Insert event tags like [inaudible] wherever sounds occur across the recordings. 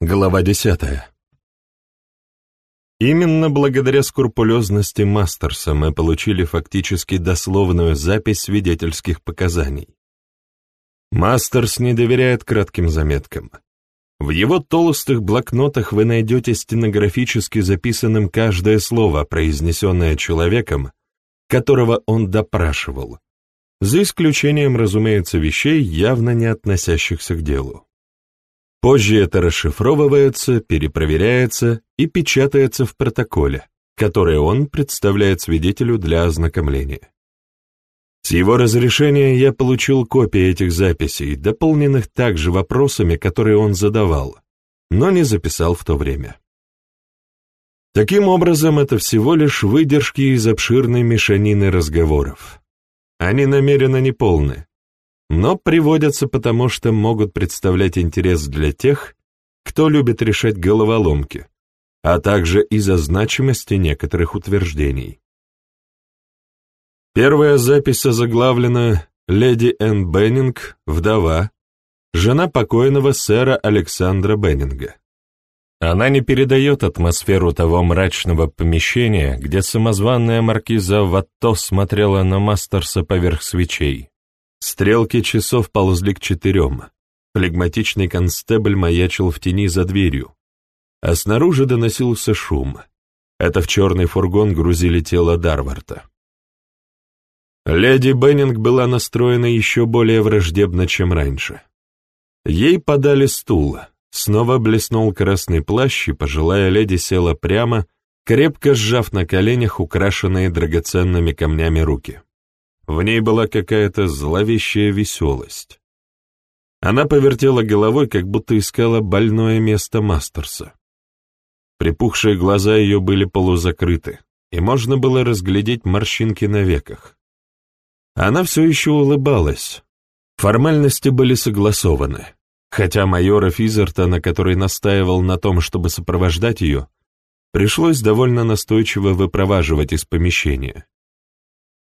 Глава десятая. Именно благодаря скрупулезности Мастерса мы получили фактически дословную запись свидетельских показаний. Мастерс не доверяет кратким заметкам. В его толстых блокнотах вы найдете стенографически записанным каждое слово, произнесенное человеком, которого он допрашивал, за исключением, разумеется, вещей, явно не относящихся к делу. Позже это расшифровывается, перепроверяется и печатается в протоколе, который он представляет свидетелю для ознакомления. С его разрешения я получил копии этих записей, дополненных также вопросами, которые он задавал, но не записал в то время. Таким образом, это всего лишь выдержки из обширной мешанины разговоров. Они намеренно неполны, но приводятся потому, что могут представлять интерес для тех, кто любит решать головоломки, а также из-за значимости некоторых утверждений. Первая запись озаглавлена «Леди Энн Беннинг, вдова, жена покойного сэра Александра Беннинга». Она не передает атмосферу того мрачного помещения, где самозванная маркиза Ватто смотрела на Мастерса поверх свечей. Стрелки часов ползли к четырем. Флегматичный констебль маячил в тени за дверью. А снаружи доносился шум. Это в черный фургон грузили тело Дарварта. Леди Беннинг была настроена еще более враждебно, чем раньше. Ей подали стул, снова блеснул красный плащ, и пожилая леди села прямо, крепко сжав на коленях украшенные драгоценными камнями руки. В ней была какая-то зловещая веселость. Она повертела головой, как будто искала больное место Мастерса. Припухшие глаза ее были полузакрыты, и можно было разглядеть морщинки на веках. Она все еще улыбалась. Формальности были согласованы, хотя майора Физертона, который настаивал на том, чтобы сопровождать ее, пришлось довольно настойчиво выпроваживать из помещения.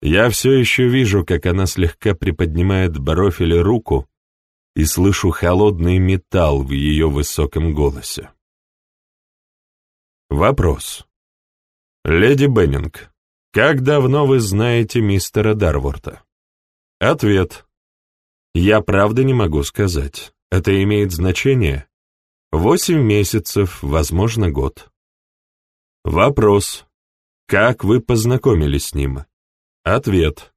Я все еще вижу, как она слегка приподнимает бровь или руку, и слышу холодный металл в ее высоком голосе. Вопрос. Леди Беннинг, как давно вы знаете мистера Дарворта? Ответ. Я правда не могу сказать. Это имеет значение? Восемь месяцев, возможно, год. Вопрос. Как вы познакомились с ним? Ответ.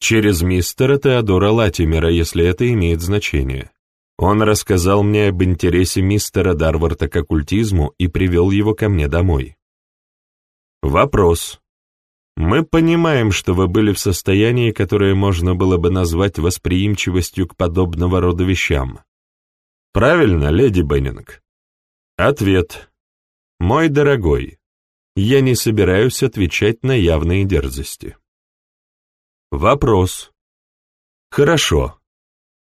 Через мистера Теодора Латимера, если это имеет значение. Он рассказал мне об интересе мистера Дарварда к оккультизму и привел его ко мне домой. Вопрос. Мы понимаем, что вы были в состоянии, которое можно было бы назвать восприимчивостью к подобного рода вещам. Правильно, леди Беннинг? Ответ. Мой дорогой, я не собираюсь отвечать на явные дерзости. Вопрос. Хорошо.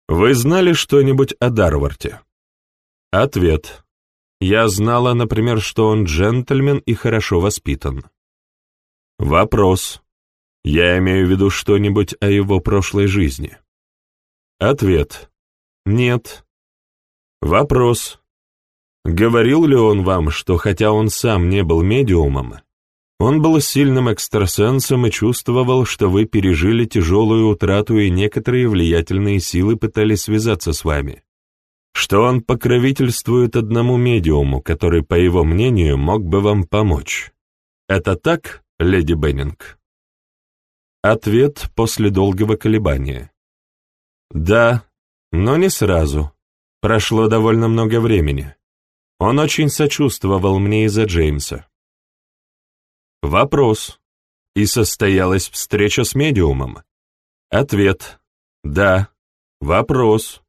Вы знали что-нибудь о Дарварте? Ответ. Я знала, например, что он джентльмен и хорошо воспитан. Вопрос. Я имею в виду что-нибудь о его прошлой жизни. Ответ. Нет. Вопрос. Говорил ли он вам, что хотя он сам не был медиумом, он был сильным экстрасенсом и чувствовал, что вы пережили тяжелую утрату и некоторые влиятельные силы пытались связаться с вами. Что он покровительствует одному медиуму, который, по его мнению, мог бы вам помочь. Это так, леди Беннинг? Ответ после долгого колебания. Да, но не сразу. Прошло довольно много времени. Он очень сочувствовал мне из-за Джеймса. Вопрос. И состоялась встреча с медиумом? Ответ. Да. Вопрос.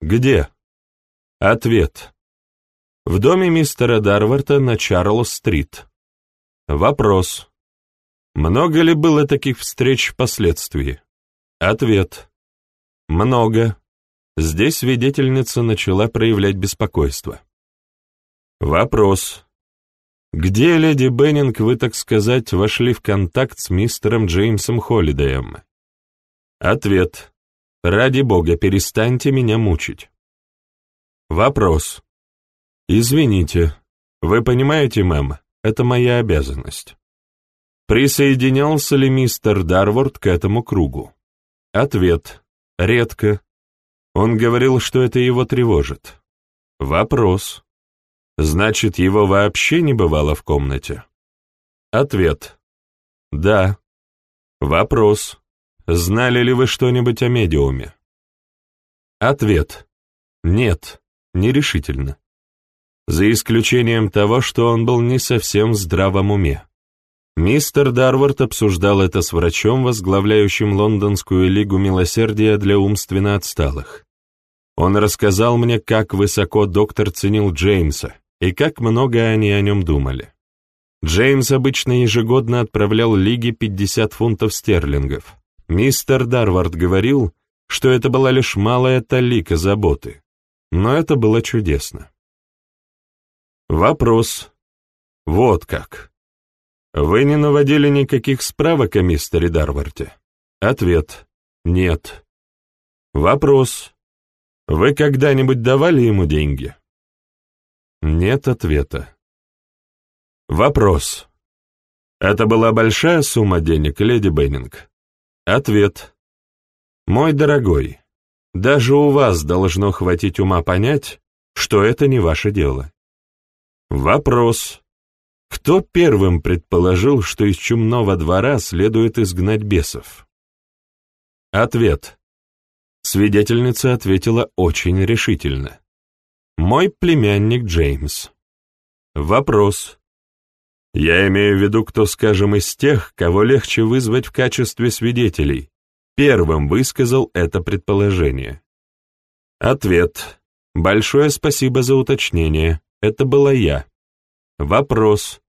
Где? Ответ. В доме мистера Дарварта на Чарльз-стрит. Вопрос. Много ли было таких встреч впоследствии? Ответ. Много. Здесь свидетельница начала проявлять беспокойство. Вопрос. Где, леди Беннинг, вы, так сказать, вошли в контакт с мистером Джеймсом Холлидеем? Ответ. Ради бога, перестаньте меня мучить. Вопрос. Извините. Вы понимаете, мэм, это моя обязанность. Присоединялся ли мистер Дарворд к этому кругу? Ответ. Редко. Он говорил, что это его тревожит. Вопрос. Значит, его вообще не бывало в комнате? Ответ. Да. Вопрос. Знали ли вы что-нибудь о медиуме? Ответ. Нет, нерешительно. За исключением того, что он был не совсем в здравом уме. Мистер Дарвард обсуждал это с врачом, возглавляющим Лондонскую лигу милосердия для умственно отсталых. Он рассказал мне, как высоко доктор ценил Джеймса и как много они о нем думали. Джеймс обычно ежегодно отправлял лиге 50 фунтов стерлингов. Мистер Дарвард говорил, что это была лишь малая талика заботы, но это было чудесно. Вопрос. Вот как. Вы не наводили никаких справок о мистере Дарварде? Ответ. Нет. Вопрос. Вы когда-нибудь давали ему деньги? Нет ответа. Вопрос. Это была большая сумма денег, леди Беннинг? Ответ. Мой дорогой, даже у вас должно хватить ума понять, что это не ваше дело. Вопрос. Кто первым предположил, что из чумного двора следует изгнать бесов? Ответ. Свидетельница ответила очень решительно. Мой племянник Джеймс. Вопрос. Я имею в виду, кто, скажем, из тех, кого легче вызвать в качестве свидетелей, первым высказал это предположение. Ответ. Большое спасибо за уточнение. Это была я. Вопрос.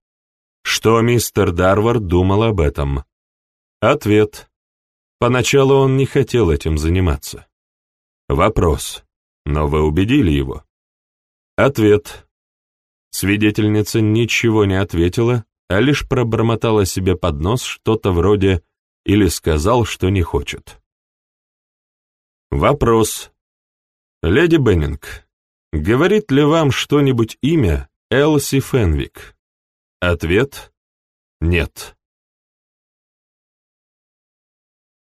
Что мистер Дарвард думал об этом? Ответ. Поначалу он не хотел этим заниматься. Вопрос. Но вы убедили его? Ответ. Свидетельница ничего не ответила, а лишь пробормотала себе под нос что-то вроде «или сказал, что не хочет». Вопрос. Леди Беннинг, говорит ли вам что-нибудь имя Элси Фенвик? Ответ — нет.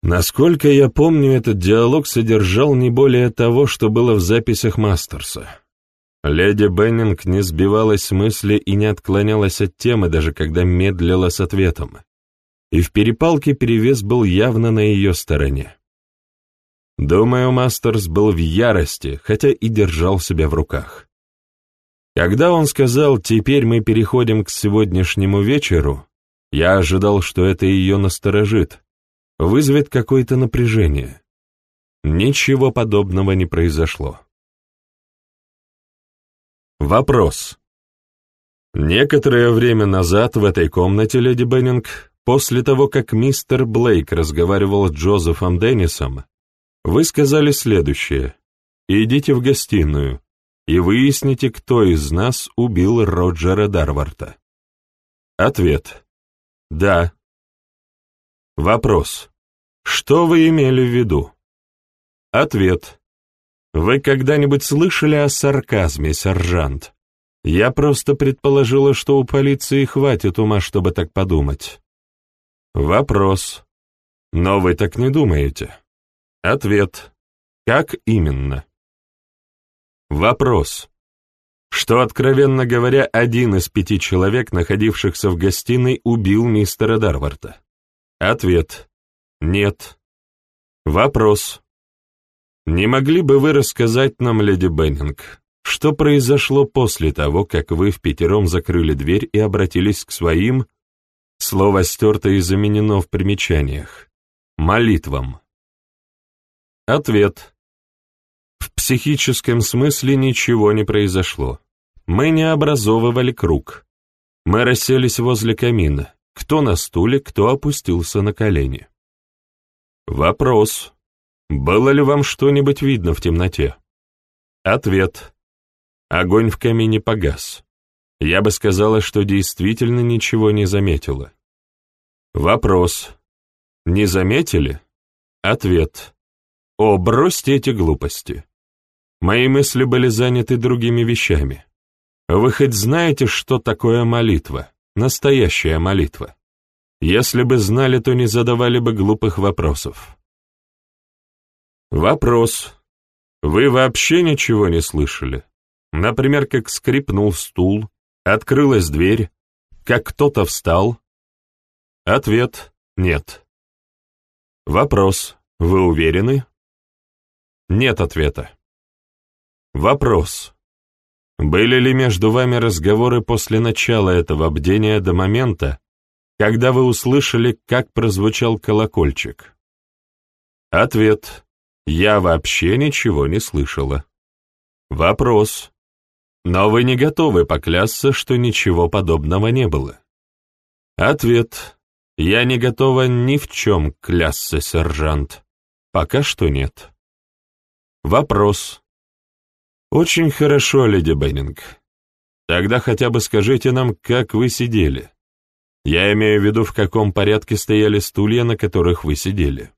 Насколько я помню, этот диалог содержал не более того, что было в записях Мастерса. Леди Беннинг не сбивалась с мысли и не отклонялась от темы, даже когда медлила с ответом. И в перепалке перевес был явно на ее стороне. Думаю, Мастерс был в ярости, хотя и держал себя в руках. Когда он сказал «теперь мы переходим к сегодняшнему вечеру», я ожидал, что это ее насторожит, вызовет какое-то напряжение. Ничего подобного не произошло. Вопрос. Некоторое время назад в этой комнате, леди Беннинг, после того, как мистер Блейк разговаривал с Джозефом Деннисом, вы сказали следующее. «Идите в гостиную и выясните, кто из нас убил Роджера Дарварта». Ответ. Да. Вопрос. Что вы имели в виду? Ответ. Вы когда-нибудь слышали о сарказме, сержант? Я просто предположила, что у полиции хватит ума, чтобы так подумать. Вопрос. Но вы так не думаете? Ответ. Как именно? Вопрос. Что, откровенно говоря, один из пяти человек, находившихся в гостиной, убил мистера Дарварда? Ответ. Нет. Вопрос. Не могли бы вы рассказать нам, леди Беннинг, что произошло после того, как вы в пятером закрыли дверь и обратились к своим, слово стерто и заменено в примечаниях, молитвам? Ответ. В психическом смысле ничего не произошло. Мы не образовывали круг. Мы расселись возле камина, кто на стуле, кто опустился на колени. Вопрос. Было ли вам что-нибудь видно в темноте? Ответ. Огонь в камине погас. Я бы сказала, что действительно ничего не заметила. Вопрос. Не заметили? Ответ. О, бросьте эти глупости. Мои мысли были заняты другими вещами. Вы хоть знаете, что такое молитва? Настоящая молитва. Если бы знали, то не задавали бы глупых вопросов. Вопрос. Вы вообще ничего не слышали? Например, как скрипнул стул, открылась дверь, как кто-то встал? Ответ — нет. Вопрос. Вы уверены? Нет ответа. Вопрос. Были ли между вами разговоры после начала этого бдения до момента, когда вы услышали, как прозвучал колокольчик? Ответ. Я вообще ничего не слышала. Вопрос. Но вы не готовы поклясться, что ничего подобного не было. Ответ. Я не готова ни в чем клясться, сержант. Пока что нет. Вопрос. Очень хорошо, леди Беннинг. Тогда хотя бы скажите нам, как вы сидели. Я имею в виду, в каком порядке стояли стулья, на которых вы сидели.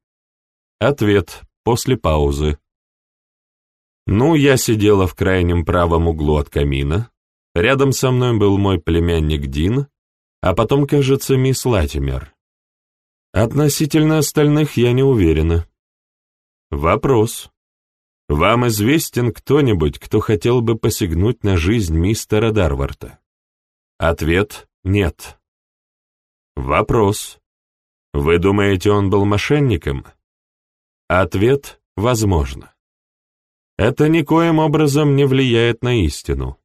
Ответ после паузы. Ну, я сидела в крайнем правом углу от камина. Рядом со мной был мой племянник Дин, а потом, кажется, мисс Латимер. Относительно остальных я не уверена. Вопрос. Вам известен кто-нибудь, кто хотел бы посягнуть на жизнь мистера Дарварта? Ответ — нет. Вопрос. Вы думаете, он был мошенником? Ответ — возможно. Это никоим образом не влияет на истину.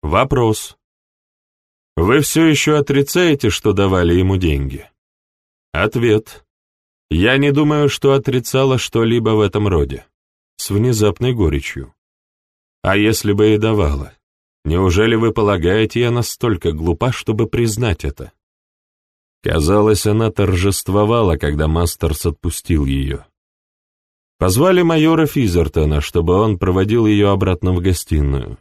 Вопрос. Вы все еще отрицаете, что давали ему деньги? Ответ. Я не думаю, что отрицала что-либо в этом роде. С внезапной горечью. А если бы и давала? Неужели вы полагаете, я настолько глупа, чтобы признать это? Казалось, она торжествовала, когда Мастерс отпустил ее. Позвали майора Физертона, чтобы он проводил ее обратно в гостиную.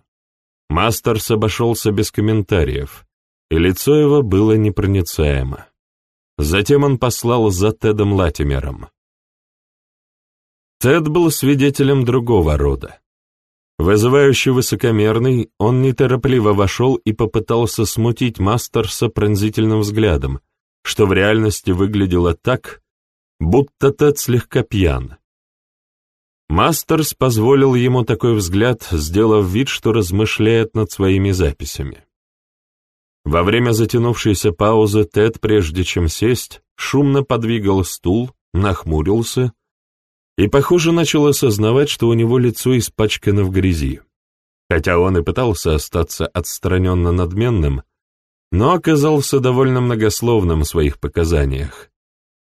Мастерс обошелся без комментариев, и лицо его было непроницаемо. Затем он послал за Тедом Латимером. Тед был свидетелем другого рода. Вызывающий высокомерный, он неторопливо вошел и попытался смутить Мастерса пронзительным взглядом, что в реальности выглядело так, будто Тед слегка пьян. Мастерс позволил ему такой взгляд, сделав вид, что размышляет над своими записями. Во время затянувшейся паузы Тед, прежде чем сесть, шумно подвигал стул, нахмурился и, похоже, начал осознавать, что у него лицо испачкано в грязи. Хотя он и пытался остаться отстраненно надменным, но оказался довольно многословным в своих показаниях,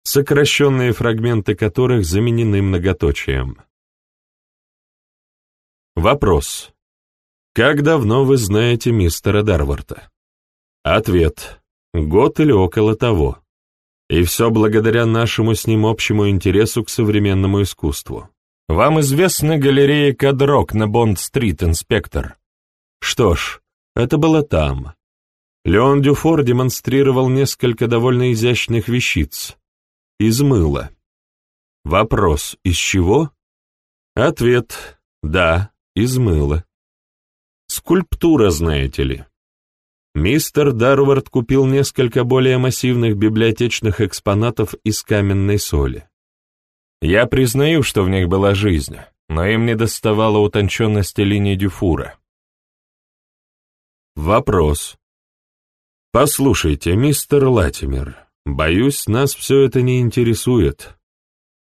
сокращенные фрагменты которых заменены многоточием. Вопрос. Как давно вы знаете мистера Дарварта? Ответ. Год или около того. И все благодаря нашему с ним общему интересу к современному искусству. Вам известна галерея Кадрок на Бонд-стрит, инспектор? Что ж, это было там. Леон Дюфор демонстрировал несколько довольно изящных вещиц. Из мыла. Вопрос, из чего? Ответ, да, измыло. Скульптура, знаете ли. Мистер Дарвард купил несколько более массивных библиотечных экспонатов из каменной соли. Я признаю, что в них была жизнь, но им не доставало утонченности линии Дюфура. Вопрос. Послушайте, мистер Латимер, боюсь, нас все это не интересует.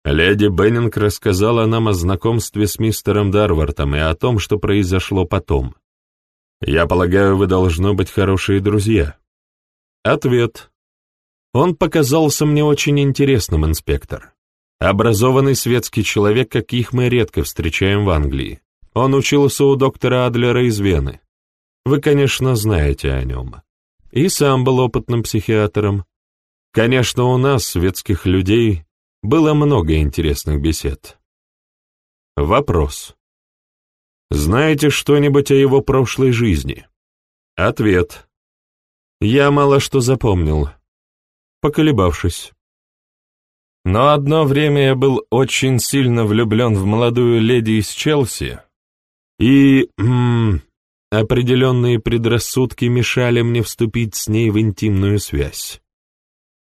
Леди Беннинг рассказала нам о знакомстве с мистером Дарвартом и о том, что произошло потом. Я полагаю, вы должно быть хорошие друзья. Ответ. Он показался мне очень интересным, инспектор. Образованный светский человек, каких мы редко встречаем в Англии. Он учился у доктора Адлера из Вены. Вы, конечно, знаете о нем. И сам был опытным психиатром. Конечно, у нас, светских людей, было много интересных бесед. Вопрос. Знаете что-нибудь о его прошлой жизни? Ответ. Я мало что запомнил, поколебавшись. Но одно время я был очень сильно влюблен в молодую леди из Челси, и... М определенные предрассудки мешали мне вступить с ней в интимную связь.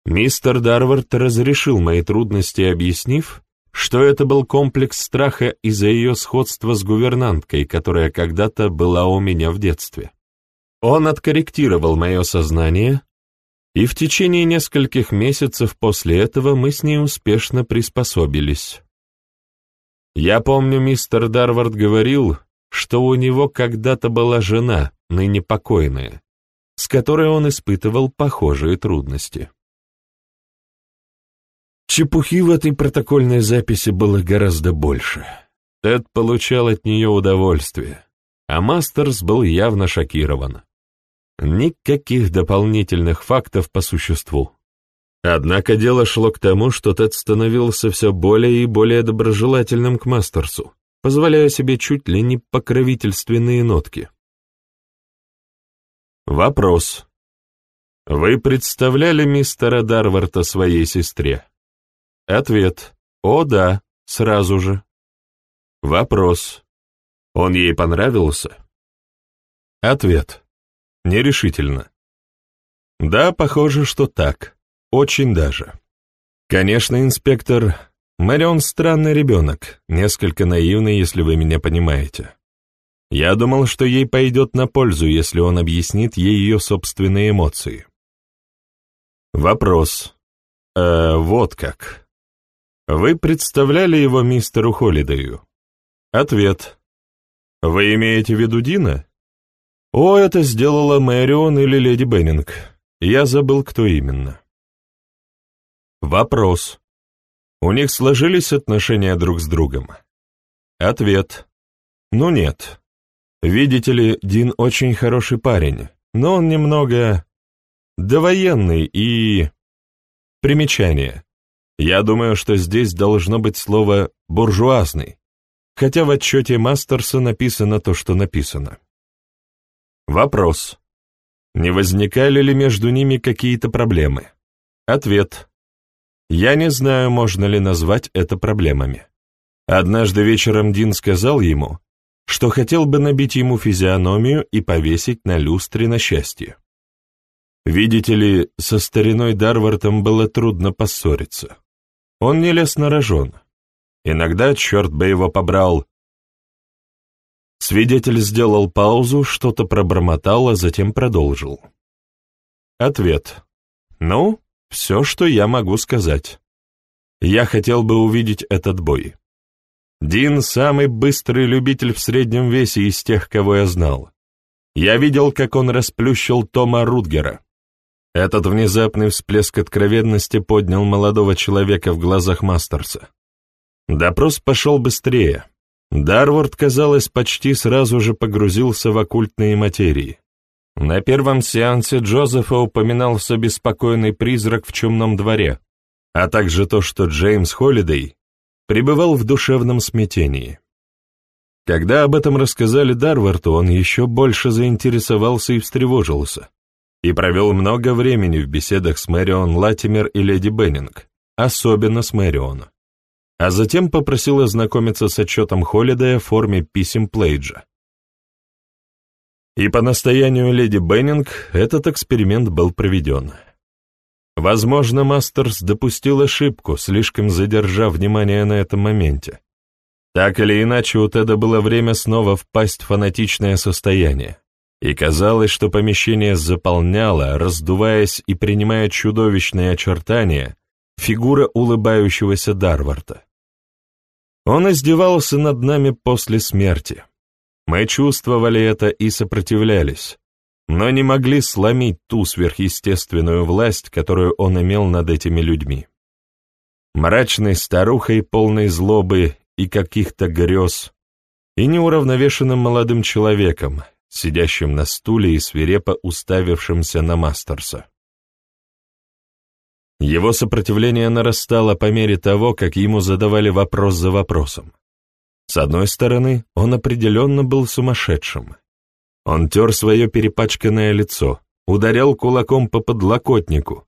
Мистер Дарвард разрешил мои трудности, объяснив, что это был комплекс страха из-за ее сходства с гувернанткой, которая когда-то была у меня в детстве. Он откорректировал мое сознание, и в течение нескольких месяцев после этого мы с ней успешно приспособились. Я помню, мистер Дарвард говорил, что у него когда-то была жена, ныне покойная, с которой он испытывал похожие трудности. Чепухи в этой протокольной записи было гораздо больше. Тед получал от нее удовольствие, а Мастерс был явно шокирован. Никаких дополнительных фактов по существу. Однако дело шло к тому, что Тед становился все более и более доброжелательным к Мастерсу, позволяя себе чуть ли не покровительственные нотки. Вопрос. Вы представляли мистера Дарварта своей сестре? Ответ. О, да, сразу же. Вопрос. Он ей понравился? Ответ. Нерешительно. Да, похоже, что так. Очень даже. Конечно, инспектор, Марион странный ребенок, несколько наивный, если вы меня понимаете. Я думал, что ей пойдет на пользу, если он объяснит ей ее собственные эмоции. Вопрос. Э, вот как. Вы представляли его мистеру Холидею? Ответ. Вы имеете в виду Дина? О, это сделала Мэрион или леди Беннинг. Я забыл, кто именно. Вопрос. У них сложились отношения друг с другом? Ответ. Ну нет. Видите ли, Дин очень хороший парень, но он немного довоенный и... Примечание. Я думаю, что здесь должно быть слово «буржуазный», хотя в отчете Мастерса написано то, что написано. Вопрос. Не возникали ли между ними какие-то проблемы? Ответ. Я не знаю, можно ли назвать это проблемами. Однажды вечером Дин сказал ему, что хотел бы набить ему физиономию и повесить на люстре на счастье. Видите ли, со стариной Дарвартом было трудно поссориться. Он не лез на рожон. Иногда, черт бы его побрал. Свидетель сделал паузу, что-то пробормотал, а затем продолжил. Ответ. Ну, все, что я могу сказать. Я хотел бы увидеть этот бой. Дин — самый быстрый любитель в среднем весе из тех, кого я знал. Я видел, как он расплющил Тома Рутгера. Этот внезапный всплеск откровенности поднял молодого человека в глазах Мастерса. Допрос пошел быстрее. Дарвард, казалось, почти сразу же погрузился в оккультные материи. На первом сеансе Джозефа упоминался беспокойный призрак в чумном дворе, а также то, что Джеймс Холлидей пребывал в душевном смятении. Когда об этом рассказали Дарварту, он еще больше заинтересовался и встревожился и провел много времени в беседах с Мэрион Латимер и леди Беннинг, особенно с Мэрион. А затем попросил ознакомиться с отчетом Холлидея в форме писем Плейджа. И по настоянию леди Беннинг этот эксперимент был проведен. Возможно, Мастерс допустил ошибку, слишком задержав внимание на этом моменте. Так или иначе, у Теда было время снова впасть в фанатичное состояние и казалось, что помещение заполняло, раздуваясь и принимая чудовищные очертания, фигура улыбающегося Дарварда. Он издевался над нами после смерти. Мы чувствовали это и сопротивлялись, но не могли сломить ту сверхъестественную власть, которую он имел над этими людьми. Мрачной старухой, полной злобы и каких-то грез, и неуравновешенным молодым человеком, сидящим на стуле и свирепо уставившимся на Мастерса. Его сопротивление нарастало по мере того, как ему задавали вопрос за вопросом. С одной стороны, он определенно был сумасшедшим. Он тер свое перепачканное лицо, ударял кулаком по подлокотнику.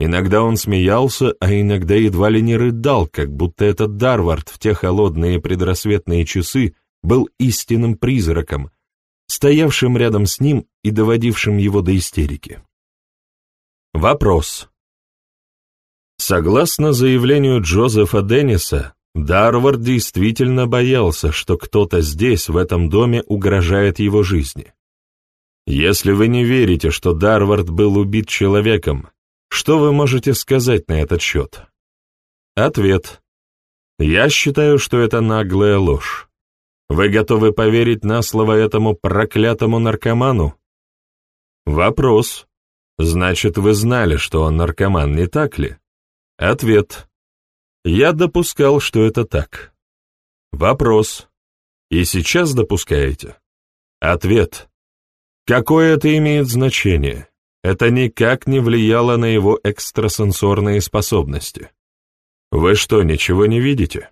Иногда он смеялся, а иногда едва ли не рыдал, как будто этот Дарвард в те холодные предрассветные часы был истинным призраком, стоявшим рядом с ним и доводившим его до истерики. Вопрос. Согласно заявлению Джозефа Денниса, Дарвард действительно боялся, что кто-то здесь, в этом доме, угрожает его жизни. Если вы не верите, что Дарвард был убит человеком, что вы можете сказать на этот счет? Ответ. Я считаю, что это наглая ложь. Вы готовы поверить на слово этому проклятому наркоману? Вопрос. Значит, вы знали, что он наркоман, не так ли? Ответ. Я допускал, что это так. Вопрос. И сейчас допускаете? Ответ. Какое это имеет значение? Это никак не влияло на его экстрасенсорные способности. Вы что, ничего не видите?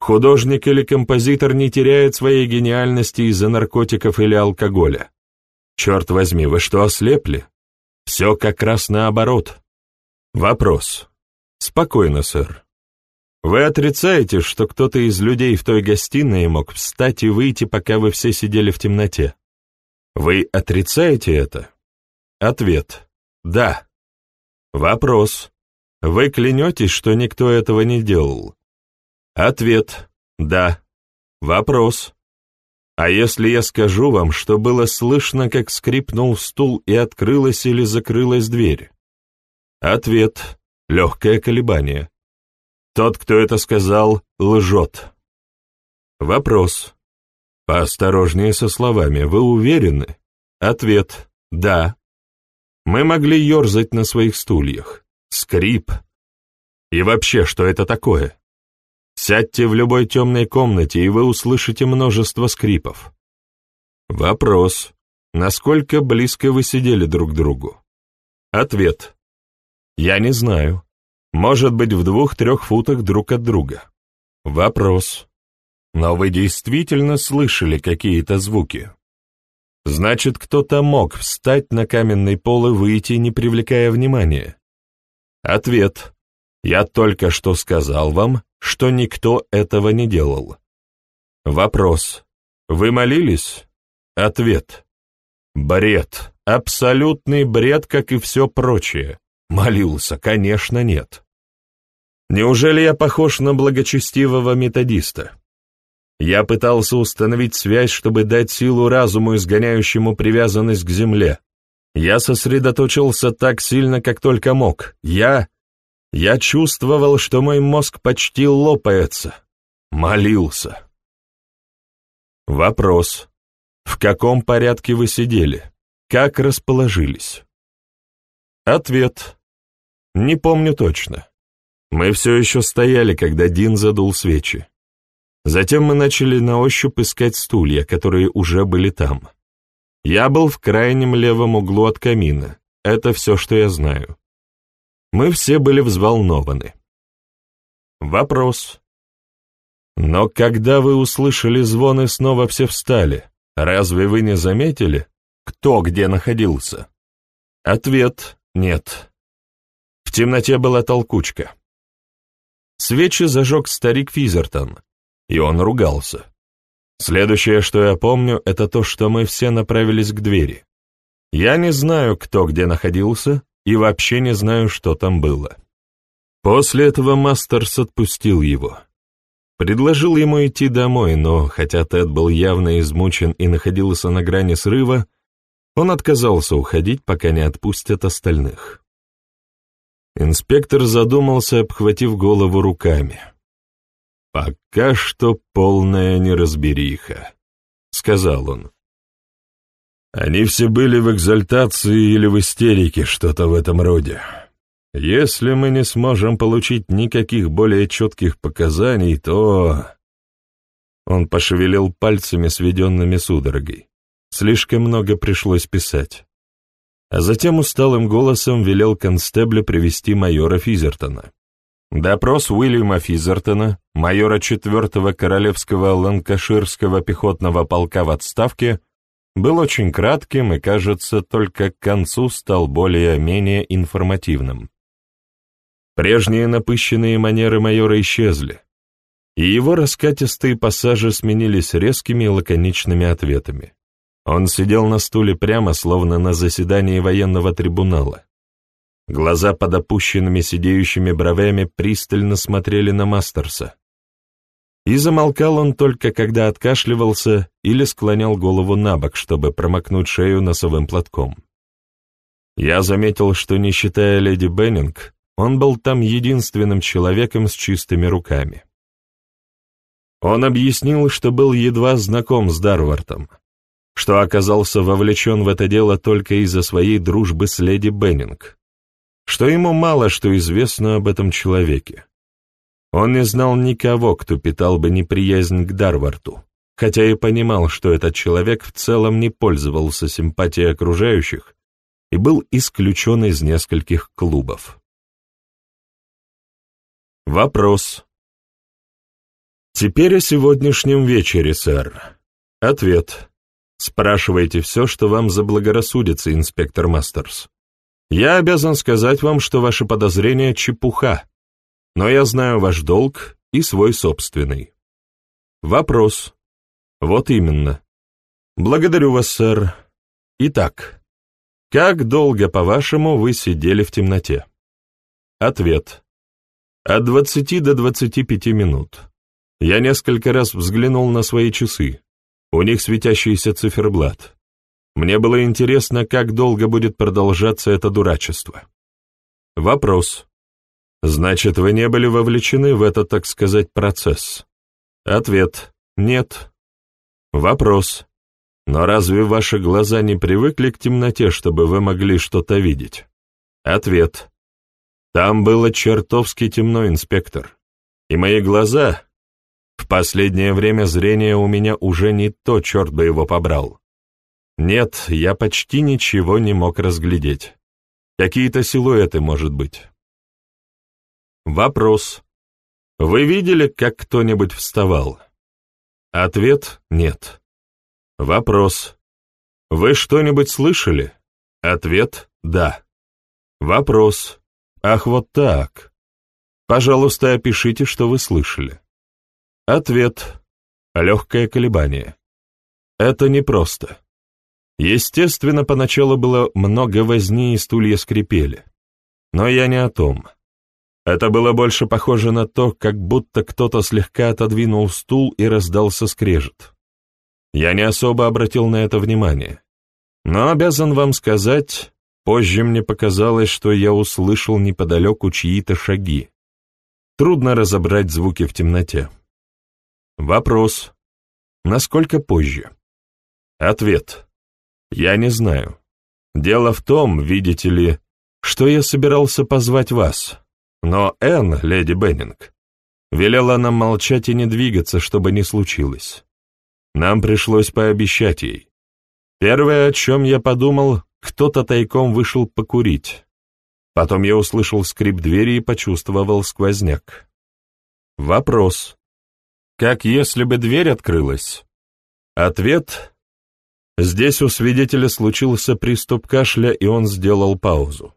Художник или композитор не теряет своей гениальности из-за наркотиков или алкоголя. Черт возьми, вы что, ослепли? Все как раз наоборот. Вопрос. Спокойно, сэр. Вы отрицаете, что кто-то из людей в той гостиной мог встать и выйти, пока вы все сидели в темноте? Вы отрицаете это? Ответ. Да. Вопрос. Вы клянетесь, что никто этого не делал? Ответ. Да. Вопрос. А если я скажу вам, что было слышно, как скрипнул стул и открылась или закрылась дверь? Ответ. Легкое колебание. Тот, кто это сказал, лжет. Вопрос. Поосторожнее со словами. Вы уверены? Ответ. Да. Мы могли ерзать на своих стульях. Скрип. И вообще, что это такое? Сядьте в любой темной комнате, и вы услышите множество скрипов. Вопрос. Насколько близко вы сидели друг к другу? Ответ. Я не знаю. Может быть, в двух-трех футах друг от друга. Вопрос. Но вы действительно слышали какие-то звуки? Значит, кто-то мог встать на каменный пол и выйти, не привлекая внимания. Ответ. Я только что сказал вам, что никто этого не делал. Вопрос. Вы молились? Ответ. Бред. Абсолютный бред, как и все прочее. Молился, конечно, нет. Неужели я похож на благочестивого методиста? Я пытался установить связь, чтобы дать силу разуму, изгоняющему привязанность к земле. Я сосредоточился так сильно, как только мог. Я я чувствовал, что мой мозг почти лопается. Молился. Вопрос. В каком порядке вы сидели? Как расположились? Ответ. Не помню точно. Мы все еще стояли, когда Дин задул свечи. Затем мы начали на ощупь искать стулья, которые уже были там. Я был в крайнем левом углу от камина. Это все, что я знаю. Мы все были взволнованы. Вопрос. Но когда вы услышали звон и снова все встали, разве вы не заметили, кто где находился? Ответ — нет. В темноте была толкучка. Свечи зажег старик Физертон, и он ругался. Следующее, что я помню, это то, что мы все направились к двери. Я не знаю, кто где находился, и вообще не знаю, что там было. После этого Мастерс отпустил его. Предложил ему идти домой, но, хотя Тед был явно измучен и находился на грани срыва, он отказался уходить, пока не отпустят остальных. Инспектор задумался, обхватив голову руками. «Пока что полная неразбериха», — сказал он. Они все были в экзальтации или в истерике, что-то в этом роде. Если мы не сможем получить никаких более четких показаний, то...» Он пошевелил пальцами, сведенными судорогой. Слишком много пришлось писать. А затем усталым голосом велел констеблю привести майора Физертона. Допрос Уильяма Физертона, майора 4-го Королевского Ланкаширского пехотного полка в отставке, был очень кратким и, кажется, только к концу стал более-менее информативным. Прежние напыщенные манеры майора исчезли, и его раскатистые пассажи сменились резкими и лаконичными ответами. Он сидел на стуле прямо, словно на заседании военного трибунала. Глаза под опущенными сидеющими бровями пристально смотрели на Мастерса. И замолкал он только, когда откашливался или склонял голову на бок, чтобы промокнуть шею носовым платком. Я заметил, что, не считая леди Беннинг, он был там единственным человеком с чистыми руками. Он объяснил, что был едва знаком с Дарвартом, что оказался вовлечен в это дело только из-за своей дружбы с леди Беннинг, что ему мало что известно об этом человеке. Он не знал никого, кто питал бы неприязнь к Дарварту, хотя и понимал, что этот человек в целом не пользовался симпатией окружающих и был исключен из нескольких клубов. Вопрос. Теперь о сегодняшнем вечере, сэр. Ответ. Спрашивайте все, что вам заблагорассудится, инспектор Мастерс. Я обязан сказать вам, что ваши подозрения — чепуха, но я знаю ваш долг и свой собственный. Вопрос. Вот именно. Благодарю вас, сэр. Итак, как долго, по-вашему, вы сидели в темноте? Ответ. От 20 до 25 минут. Я несколько раз взглянул на свои часы. У них светящийся циферблат. Мне было интересно, как долго будет продолжаться это дурачество. Вопрос. Значит, вы не были вовлечены в этот, так сказать, процесс? Ответ. Нет. Вопрос. Но разве ваши глаза не привыкли к темноте, чтобы вы могли что-то видеть? Ответ. Там было чертовски темно, инспектор. И мои глаза, последнее время зрение у меня уже не то, черт бы его побрал. Нет, я почти ничего не мог разглядеть. Какие-то силуэты, может быть. Вопрос. Вы видели, как кто-нибудь вставал? Ответ — нет. Вопрос. Вы что-нибудь слышали? Ответ — да. Вопрос. Ах, вот так. Пожалуйста, опишите, что вы слышали. Ответ. Легкое колебание. Это непросто. Естественно, поначалу было много возни и стулья скрипели. Но я не о том. Это было больше похоже на то, как будто кто-то слегка отодвинул стул и раздался скрежет. Я не особо обратил на это внимание. Но обязан вам сказать, позже мне показалось, что я услышал неподалеку чьи-то шаги. Трудно разобрать звуки в темноте. Вопрос. Насколько позже? Ответ. Я не знаю. Дело в том, видите ли, что я собирался позвать вас, но Энн, леди Беннинг, велела нам молчать и не двигаться, чтобы не случилось. Нам пришлось пообещать ей. Первое, о чем я подумал, кто-то тайком вышел покурить. Потом я услышал скрип двери и почувствовал сквозняк. Вопрос. Как если бы дверь открылась? Ответ. Здесь у свидетеля случился приступ кашля, и он сделал паузу.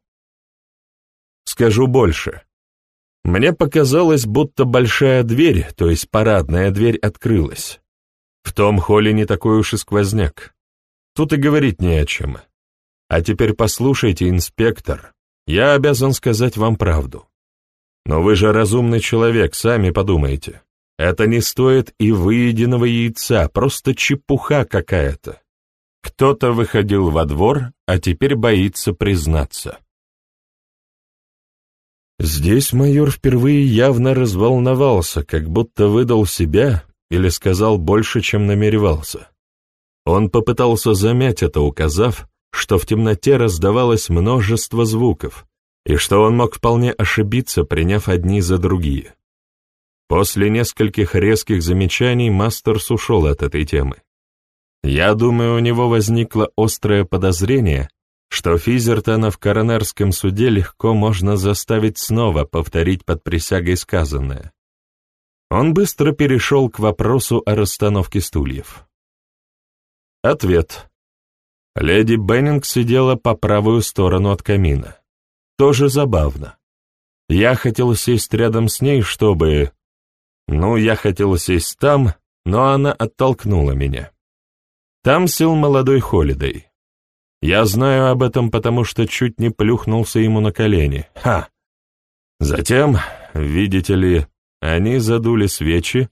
Скажу больше. Мне показалось, будто большая дверь, то есть парадная дверь, открылась. В том холле не такой уж и сквозняк. Тут и говорить не о чем. А теперь послушайте, инспектор, я обязан сказать вам правду. Но вы же разумный человек, сами подумайте. Это не стоит и выеденного яйца, просто чепуха какая-то. Кто-то выходил во двор, а теперь боится признаться. Здесь майор впервые явно разволновался, как будто выдал себя или сказал больше, чем намеревался. Он попытался замять это, указав, что в темноте раздавалось множество звуков, и что он мог вполне ошибиться, приняв одни за другие. После нескольких резких замечаний Мастерс ушел от этой темы. Я думаю, у него возникло острое подозрение, что Физертона в коронерском суде легко можно заставить снова повторить под присягой сказанное. Он быстро перешел к вопросу о расстановке стульев. Ответ. Леди Беннинг сидела по правую сторону от камина. Тоже забавно. Я хотел сесть рядом с ней, чтобы... Ну, я хотел сесть там, но она оттолкнула меня. Там сел молодой Холидей. Я знаю об этом, потому что чуть не плюхнулся ему на колени. Ха! Затем, видите ли, они задули свечи,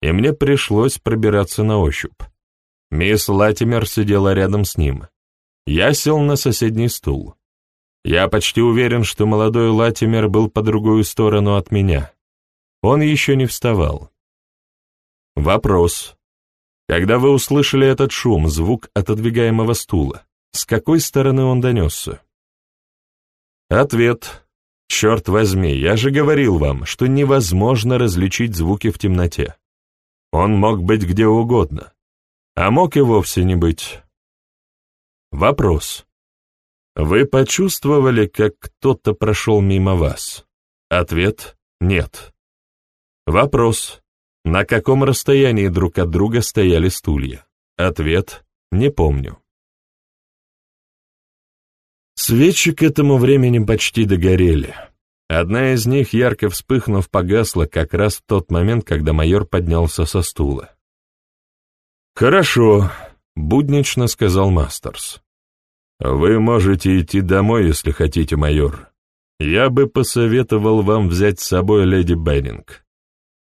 и мне пришлось пробираться на ощупь. Мисс Латимер сидела рядом с ним. Я сел на соседний стул. Я почти уверен, что молодой Латимер был по другую сторону от меня. Он еще не вставал. Вопрос. Когда вы услышали этот шум, звук отодвигаемого стула, с какой стороны он донесся? Ответ. Черт возьми, я же говорил вам, что невозможно различить звуки в темноте. Он мог быть где угодно, а мог и вовсе не быть. Вопрос. Вы почувствовали, как кто-то прошел мимо вас? Ответ — нет. Вопрос. На каком расстоянии друг от друга стояли стулья? Ответ — не помню. Свечи к этому времени почти догорели. Одна из них, ярко вспыхнув, погасла как раз в тот момент, когда майор поднялся со стула. «Хорошо», — буднично сказал Мастерс. «Вы можете идти домой, если хотите, майор. Я бы посоветовал вам взять с собой леди Беннинг.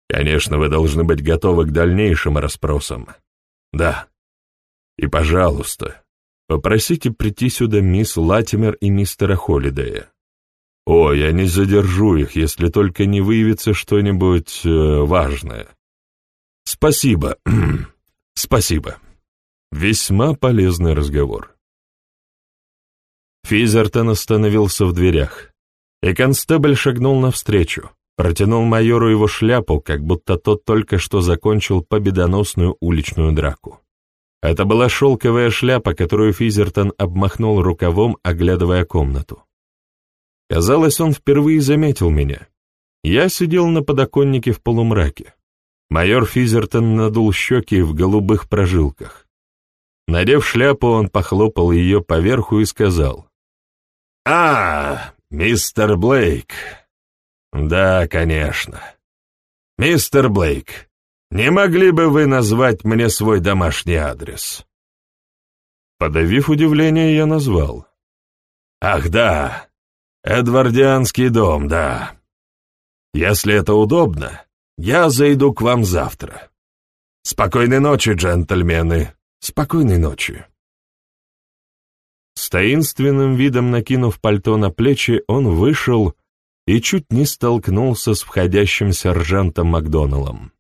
Конечно, вы должны быть готовы к дальнейшим расспросам. Да. И, пожалуйста, попросите прийти сюда мисс Латимер и мистера Холидея. О, я не задержу их, если только не выявится что-нибудь э, важное. Спасибо. [clears throat] Спасибо. Весьма полезный разговор. Физертон остановился в дверях, и констебль шагнул навстречу, протянул майору его шляпу, как будто тот только что закончил победоносную уличную драку. Это была шелковая шляпа, которую Физертон обмахнул рукавом, оглядывая комнату. Казалось, он впервые заметил меня. Я сидел на подоконнике в полумраке. Майор Физертон надул щеки в голубых прожилках. Надев шляпу, он похлопал ее поверху и сказал, «А, мистер Блейк!» «Да, конечно. Мистер Блейк, не могли бы вы назвать мне свой домашний адрес?» Подавив удивление, я назвал. «Ах, да, Эдвардианский дом, да. Если это удобно, я зайду к вам завтра. Спокойной ночи, джентльмены, спокойной ночи». С таинственным видом накинув пальто на плечи, он вышел и чуть не столкнулся с входящим сержантом Макдоналлом.